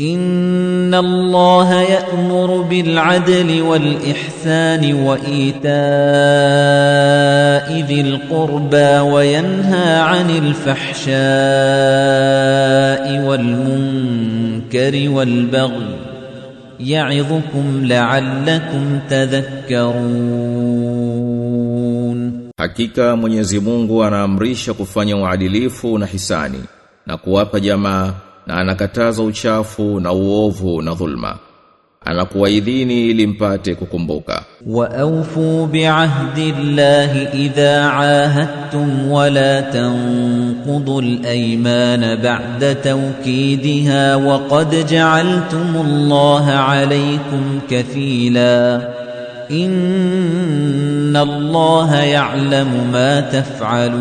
إن الله يأمر بالعدل والإحسان وإيتاء ذي القربى وينهى عن الفحشاء والمنكر والبغي يعظكم لعلكم تذكرون Hakika Mwenyezi Mungu anaamrisha kufanya uadilifu na hisani na kuwapa jamaa na anakataza uchafu na uovu na dhulma. Anakuwaidhini ili mpate kukumbuka. وأوفوا بعهد الله إذا عاهدتم ولا تنقضوا الأيمان بعد توكيدها وقد جعلتم الله عليكم كفيلا إن الله يعلم ما تفعلون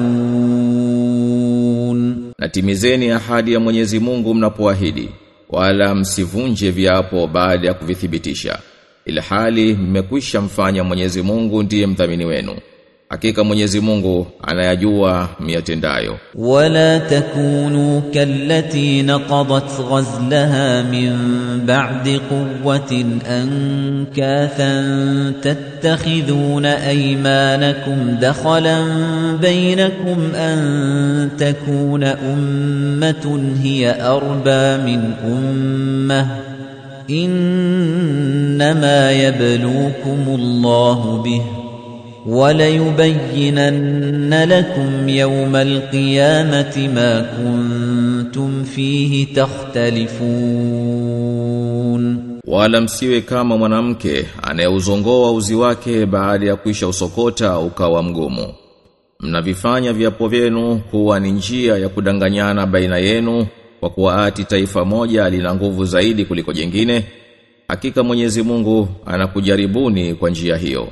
Na timizeni ahadi ya Mwenyezi Mungu mnapoahidi, wala msivunje viapo baada ya kuvithibitisha. Ilhali mmekwisha mfanya Mwenyezi Mungu ndiye mdhamini wenu. Hakika Mwenyezi Mungu anayajua miyatendayo. Wala takunu kallati naqadat ghazlaha min ba'di quwwatin ankathan tattakhidhuna aymanakum dakhalan bainakum an takuna ummatun hiya arba min ummah innama yabluukumullahu الله وليبينن لكم يوم القيامة ما كنتم فيه تختلفون Wala msiwe kama mwanamke anayeuzongoa uzi wake baada ya kuisha usokota ukawa mgumu. Mnavifanya viapo vyenu kuwa ni njia ya kudanganyana baina yenu kwa kuwa ati taifa moja lina nguvu zaidi kuliko jingine. Hakika Mwenyezi Mungu anakujaribuni kwa njia hiyo.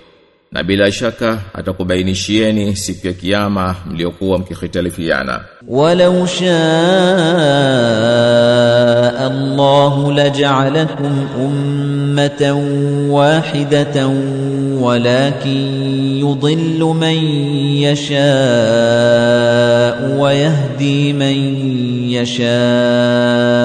na bila shaka atakubainishieni siku ya kiyama mliokuwa mkikhitalifiana walau shaa Allah laj'alakum ummatan wahidatan walakin yudhillu man yasha wa yahdi man yashaa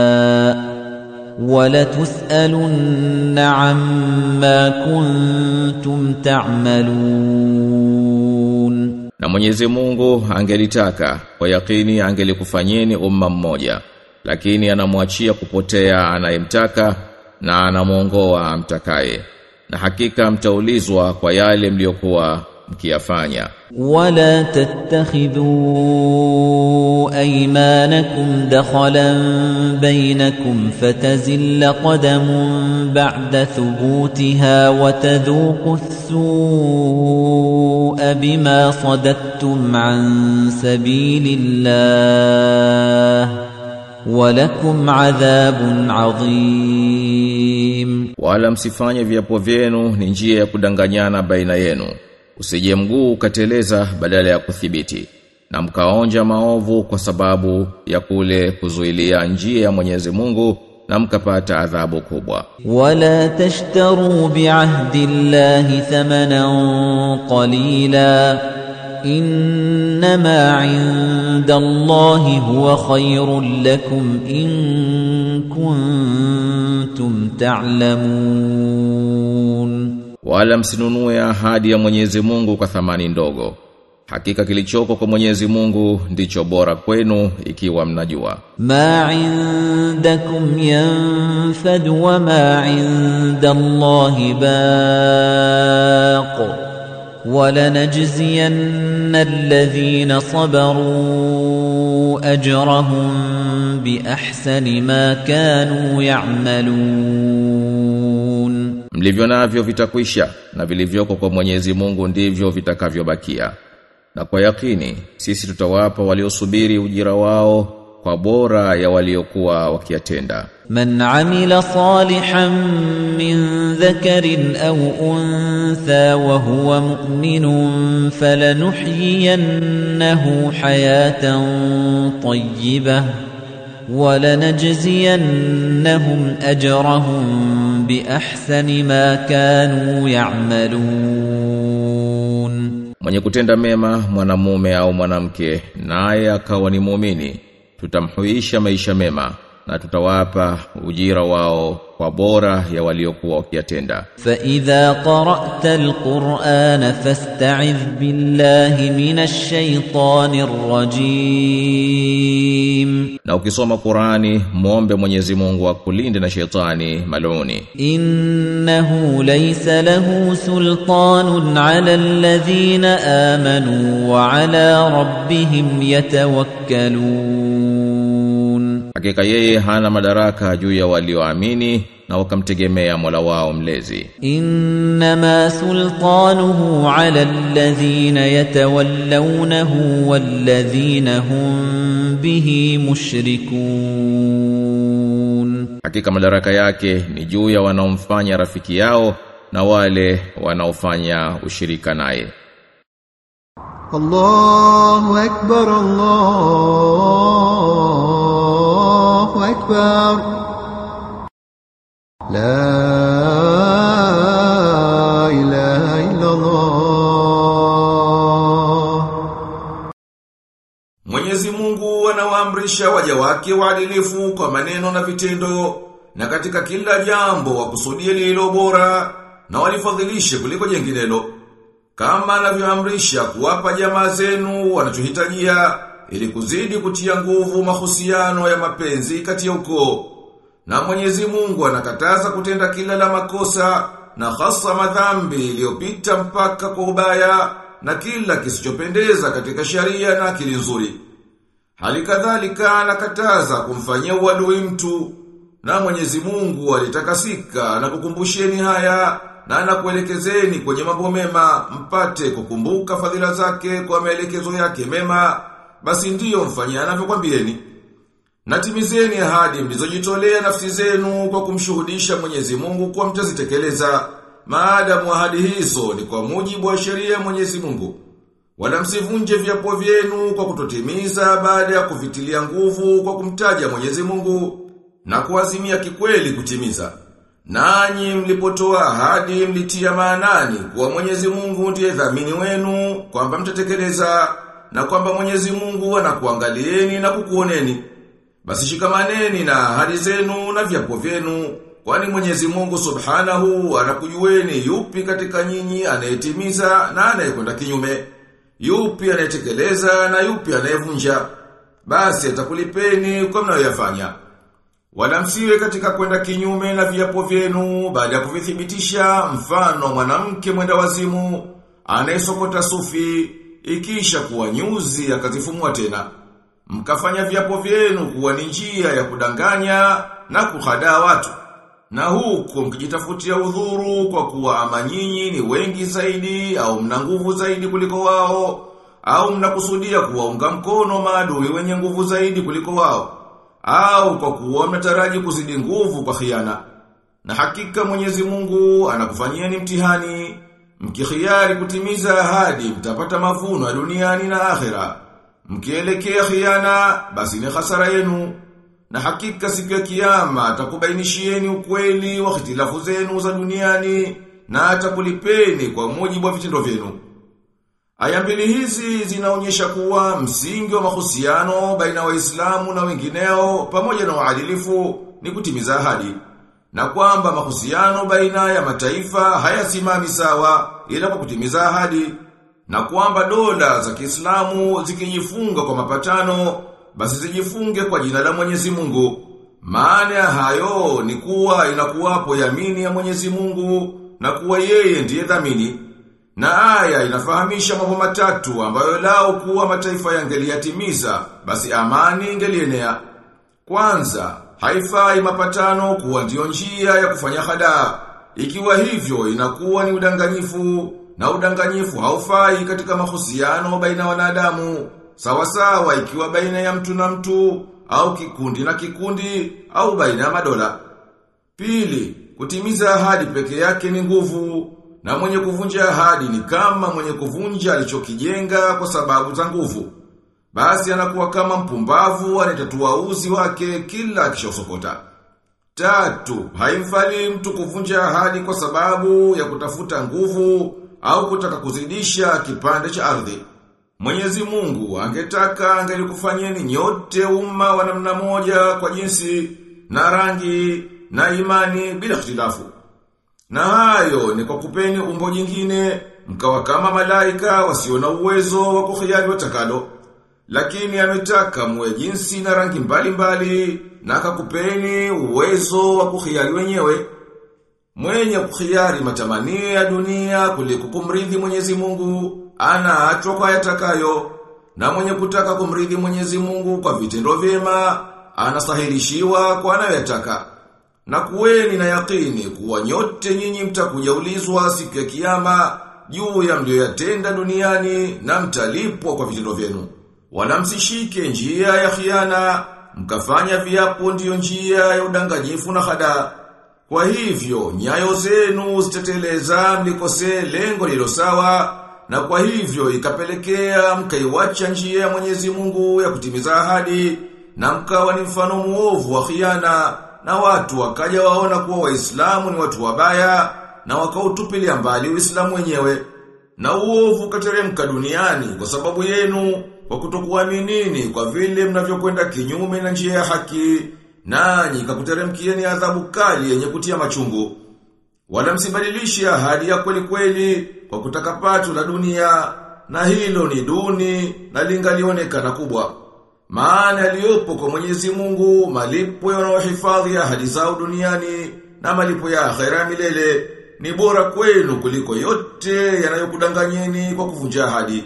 ولتسألن 'amma كنتم kuntum ta'malun. Na Mwenyezi Mungu angelitaka kwa yakini angelikufanyeni umma mmoja. Lakini anamwachia kupotea anayemtaka na anamuongoa amtakaye. Na hakika mtaulizwa kwa yale mliokuwa mkiyafanya. Wala tattakhidhu aymanakum dakhalan bainakum fatazilla qadamun ba'da thubutiha wa tadhuqu as-su'a bima sadattum an sabilillah walakum adhabun adhim wala msifanye viapo vyenu ni njia ya kudanganyana baina yenu usije mguu ukateleza badala ya kuthibiti na mkaonja maovu kwa sababu ya kule kuzuilia njia ya Mwenyezi Mungu na mkapata adhabu kubwa. Wala tashtaru biahdi llahi thamanan qalila innama inda Allahi huwa khairun lakum in kuntum ta'lamun wala msinunue ahadi ya Mwenyezi Mungu kwa thamani ndogo. Hakika kilichoko kwa Mwenyezi Mungu ndicho bora kwenu ikiwa mnajua. Ma indakum yanfad wa ma inda Allahi baq. Walanajziyanna alladhina sabaru ajrahum bi ahsani ma kanu ya'malun Mlivyo navyo vitakwisha na vilivyoko kwa Mwenyezi Mungu ndivyo vitakavyobakia. Na kwa yakini sisi tutawapa waliosubiri ujira wao kwa bora ya waliokuwa wakiatenda Man amila salihan min dhakarin au untha wa huwa mu'minun falanuhyiyannahu hayatan tayyibah ولنجزينهم أجرهم بأحسن ما كانوا يعملون Mwenye kutenda mema mwanamume au mwanamke naye akawa ni muumini tutamhuisha maisha mema na tutawapa ujira wao kwa bora ya waliokuwa wakiyatenda. Fa idha qara'ta al-Qur'ana fasta'iz billahi minash shaitanir rajim, na ukisoma Qur'ani muombe Mwenyezi Mungu akulinde na shetani maluni. Innahu laysa lahu sultanun 'ala alladhina amanu wa 'ala rabbihim yatawakkalun Hakika yeye hana madaraka juu ya walioamini na wakamtegemea Mola wao mlezi. Innama sultanuhu ala alladhina yatawallawnahu walladhina hum bihi mushrikun. Hakika madaraka yake ni juu ya wanaomfanya rafiki yao na wale wanaofanya ushirika naye. Allahu akbar Allah أكبر لا إله إلا الله Mwenyezi Mungu anawaamrisha waja wake waadilifu kwa maneno na vitendo na katika kila jambo wakusudie lililo bora na walifadhilishe kuliko jenginelo kama anavyoamrisha kuwapa jamaa zenu wanachohitajia ili kuzidi kutia nguvu mahusiano ya mapenzi kati ya ukoo na Mwenyezi Mungu anakataza kutenda kila la makosa na hasa madhambi iliyopita mpaka kwa ubaya na kila kisichopendeza katika sharia na akili nzuri. Hali kadhalika anakataza kumfanyia uadui mtu na Mwenyezi Mungu alitakasika na kukumbusheni haya na anakuelekezeni kwenye mambo mema mpate kukumbuka fadhila zake kwa maelekezo yake mema basi ndiyo mfanyia anavyokwambieni. Natimizeni ahadi mlizojitolea nafsi zenu kwa kumshuhudisha Mwenyezi Mungu kwa mtazitekeleza. Maadamu ahadi hizo ni kwa mujibu wa sheria ya Mwenyezi Mungu. Wala msivunje viapo vyenu kwa kutotimiza baada ya kuvitilia nguvu kwa kumtaja Mwenyezi Mungu na kuazimia kikweli kutimiza. Nanyi mlipotoa ahadi mlitia maanani kuwa Mwenyezi Mungu ndiye dhamini wenu kwamba mtatekeleza na kwamba Mwenyezi Mungu anakuangalieni na kukuoneni. Basi shikamaneni na hali zenu na vyapo vyenu, kwani Mwenyezi Mungu Subhanahu anakujueni yupi katika nyinyi anayetimiza na anayekwenda kinyume, yupi anayetekeleza na yupi anayevunja. Basi atakulipeni kwa mnayoyafanya. Wala msiwe katika kwenda kinyume na viapo vyenu baada ya kuvithibitisha mfano mwanamke mwenda wazimu anayesokota sufi ikisha kuwa nyuzi akazifumua tena. Mkafanya viapo vyenu kuwa ni njia ya kudanganya na kuhadaa watu. Na huko mkijitafutia udhuru kwa kuwa ama nyinyi ni wengi zaidi au mna nguvu zaidi kuliko wao au mnakusudia kuwaunga mkono maadui wenye nguvu zaidi kuliko wao au kwa kuwa mnataraji kuzidi nguvu kwa khiana. Na hakika Mwenyezi Mungu anakufanyieni mtihani, mkikhiari kutimiza ahadi mtapata mavuno ya duniani na akhera. Mkielekea khiana basi ni hasara yenu. Na hakika siku ya kiyama atakubainishieni ukweli wa hitilafu zenu za duniani na atakulipeni kwa mujibu wa vitendo vyenu. Aya mbili hizi zinaonyesha kuwa msingi wa mahusiano baina waislamu na wengineo pamoja na uadilifu ni kutimiza ahadi. Na kwamba mahusiano baina ya mataifa hayasimami sawa ila kwa kutimiza ahadi. Na kwamba dola za Kiislamu zikijifunga kwa mapatano basi zijifunge kwa jina la Mwenyezi Mungu. Maana ya hayo ni kuwa inakuwapo yamini ya Mwenyezi Mungu na kuwa yeye ndiye dhamini. Na aya inafahamisha mambo matatu ambayo lao kuwa mataifa yangeliyatimiza basi amani ingelienea. Kwanza, haifai mapatano kuwa ndio njia ya kufanya hada. Ikiwa hivyo inakuwa ni udanganyifu na udanganyifu haufai katika mahusiano baina wanadamu. Sawa sawa ikiwa baina ya mtu na mtu au kikundi na kikundi au baina ya madola. Pili, kutimiza ahadi peke yake ni nguvu na mwenye kuvunja ahadi ni kama mwenye kuvunja alichokijenga kwa sababu za nguvu. Basi anakuwa kama mpumbavu anayetatua uzi wake kila akishosokota. Tatu, haimfali mtu kuvunja ahadi kwa sababu ya kutafuta nguvu au kutaka kuzidisha kipande cha ardhi. Mwenyezi Mungu angetaka angelikufanyeni nyote umma wa namna moja kwa jinsi na rangi na imani bila ikhtilafu. Na hayo ni kwa kupeni umbo jingine mkawa kama malaika wasio na uwezo wa kuhiyari watakalo. Lakini ametaka muwe jinsi na rangi mbalimbali mbali, na akakupeni uwezo wa kuhiari wenyewe. Mwenye kuhiari matamanio ya dunia kuliko kumridhi Mwenyezi Mungu anaachwa kwa yatakayo na mwenye kutaka kumridhi Mwenyezi Mungu kwa vitendo vyema anasahilishiwa kwa anayoyataka. Na kuweni na yakini kuwa nyote nyinyi mtakujaulizwa siku ya kiyama juu ya mlioyatenda duniani na mtalipwa kwa vitendo vyenu. Wala msishike njia ya khiana, mkafanya viapo ndiyo njia ya udanganyifu na hada. Kwa hivyo, nyayo zenu ziteteleza mlikose lengo lilo sawa, na kwa hivyo ikapelekea mkaiwacha njia ya Mwenyezi Mungu ya kutimiza ahadi, na mkawa ni mfano muovu wa khiana, na watu wakaja waona kuwa waislamu ni watu wabaya, na wakautupilia mbali uislamu wenyewe. Na uovu kateremka duniani kwa sababu yenu, kwa kutokuaminini kwa vile mnavyokwenda kinyume na njia ya haki, nanyi kakuteremkieni adhabu kali yenye kutia machungu. Wala msibadilishi ahadi ya kweli kweli kwa kutaka pato la dunia, na hilo ni duni na lingalionekana kubwa. Maana yaliyopo kwa Mwenyezi Mungu malipo yanayohifadhi ahadi zao duniani na malipo ya akhera milele ni bora kwenu kuliko yote yanayokudanganyeni kwa kuvunja ahadi.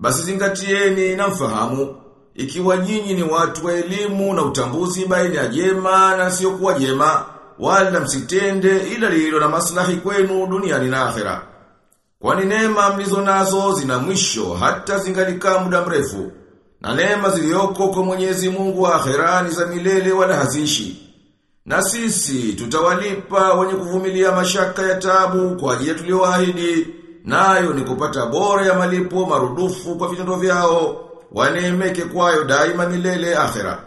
Basi zingatieni na mfahamu ikiwa nyinyi ni watu wa elimu na utambuzi baina ya jema na sio kuwa jema wala msitende ila lilo na maslahi kwenu duniani na akhera. Kwani neema mlizo nazo zina mwisho hata zingalikaa muda mrefu. Na neema ziliyoko kwa Mwenyezi Mungu akhera ni za milele wala hazishi. Na sisi tutawalipa wenye kuvumilia mashaka ya tabu kwa ajili tulioahidi, nayo ni kupata bora ya malipo marudufu kwa vitendo vyao, waneemeke kwayo daima milele akhera.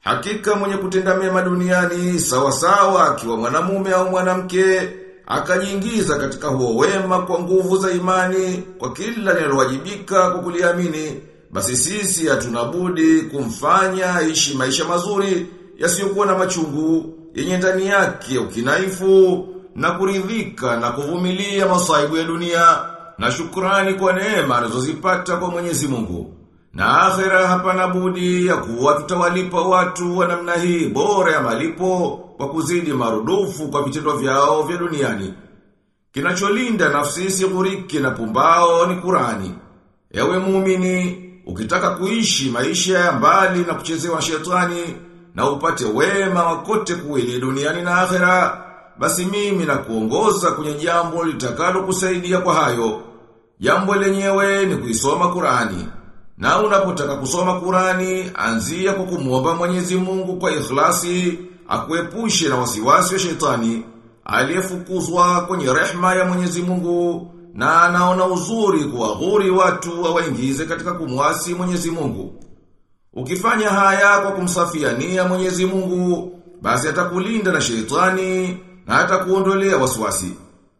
Hakika mwenye kutenda mema duniani sawa sawa akiwa mwanamume au mwanamke akajiingiza katika huo wema kwa nguvu za imani kwa kila linalowajibika kwa kuliamini basi sisi hatunabudi kumfanya ishi maisha mazuri yasiyokuwa na machungu yenye ndani yake ukinaifu na kuridhika na kuvumilia masaibu ya dunia na shukrani kwa neema anazozipata kwa Mwenyezi Mungu. Na akhera hapana budi ya kuwa tutawalipa watu wa namna hii bora ya malipo kwa kuzidi marudufu kwa vitendo vyao vya duniani. Kinacholinda nafsi isigurike na pumbao ni Kurani. Ewe muumini, ukitaka kuishi maisha ya mbali na kuchezewa shetani na upate wema wakote kuwili duniani na akhera, basi mimi na kuongoza kwenye jambo litakalo kusaidia kwa hayo. Jambo lenyewe ni kuisoma Kurani. Na unapotaka kusoma Kurani, anzia kwa kumuomba Mwenyezi Mungu kwa ikhlasi, akuepushe na wasiwasi wa shetani, aliyefukuzwa kwenye rehma ya Mwenyezi Mungu, na anaona uzuri kuwaghuri watu awaingize katika kumwasi Mwenyezi Mungu. Ukifanya haya kwa kumsafia nia Mwenyezi Mungu, basi atakulinda na shetani na kuondolea wasiwasi.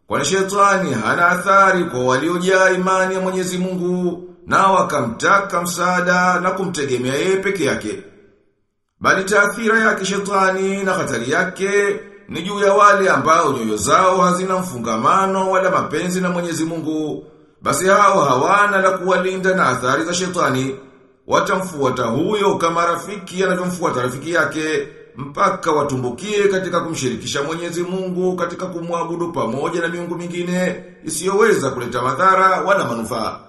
Kwani shetani hana athari kwa waliojaa imani ya Mwenyezi Mungu na wakamtaka msaada na kumtegemea yeye peke yake. Bali taathira yake shetani na hatari yake ni juu ya wale ambao nyoyo zao hazina mfungamano wala mapenzi na Mwenyezi Mungu. Basi hao hawana la kuwalinda na athari za shetani. Watamfuata huyo kama rafiki anavyomfuata rafiki yake mpaka watumbukie katika kumshirikisha Mwenyezi Mungu katika kumwabudu pamoja na miungu mingine isiyoweza kuleta madhara wala manufaa.